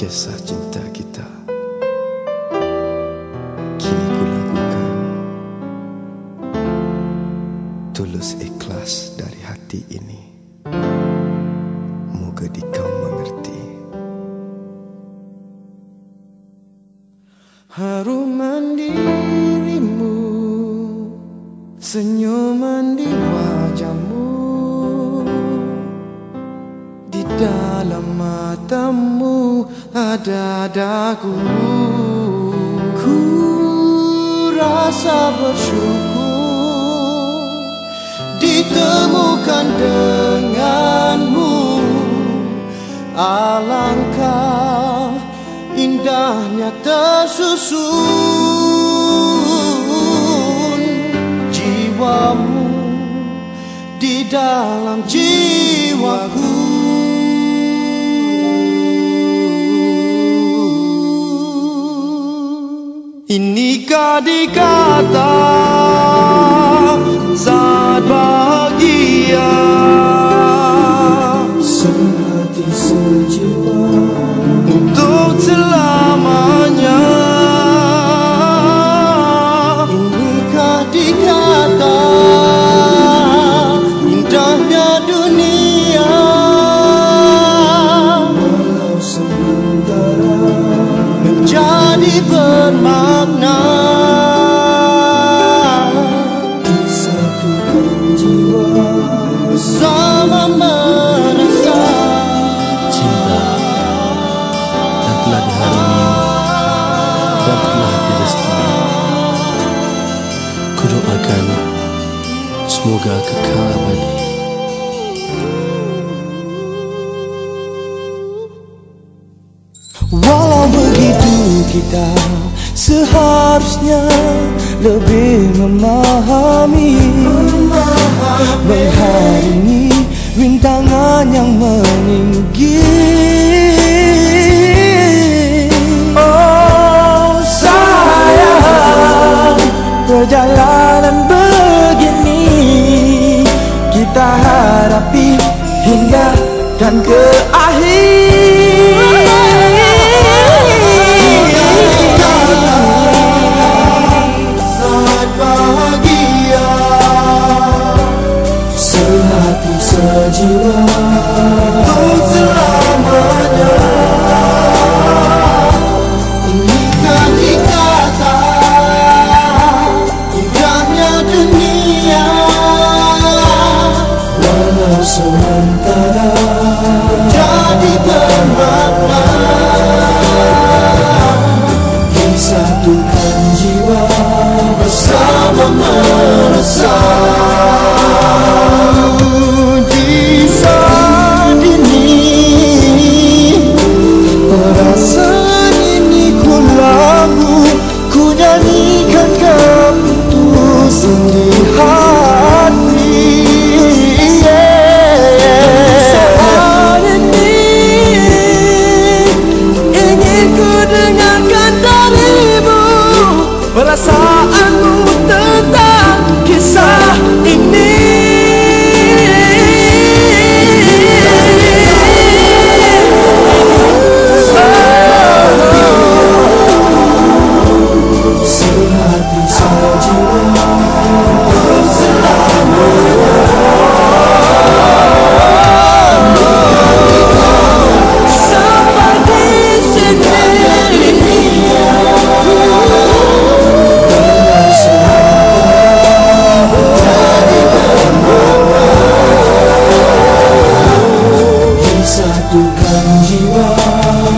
kisah cinta kita. Kini ku lakukan Tulus ikhlas dari hati ini. Moga di kau mengerti. Haruman dirimu Senyuman di wajahmu Di dalam matamu ada dagu Ku rasa bersyukur Ditemukan denganmu. Alangkah indahnya tersusun Jiwamu di dalam jiwaku Inikah dikata saat bahagia. Sehati sejiwa Untuk selamanya bermakna Disatukan jiwa Bersama merasa Cinta yang telah diharungi dan telah direstui. Kudoakan semoga kekal abadi. Walau kita seharusnya lebih memahami. Mengharungi rintangan yang meninggi. Oh sayang perjalanan Sejiwa Untuk selamanya Inikah dikata Indahnya dunia Walau sementara Jadi bermakna Disatukan jiwa Bersama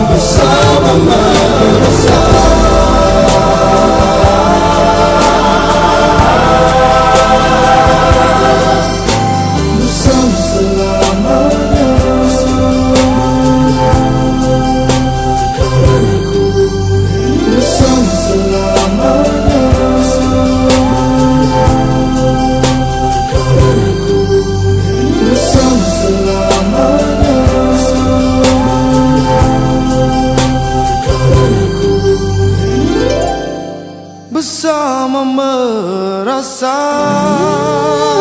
Bersamamu sun